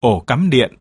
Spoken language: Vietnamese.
ổ cắm điện.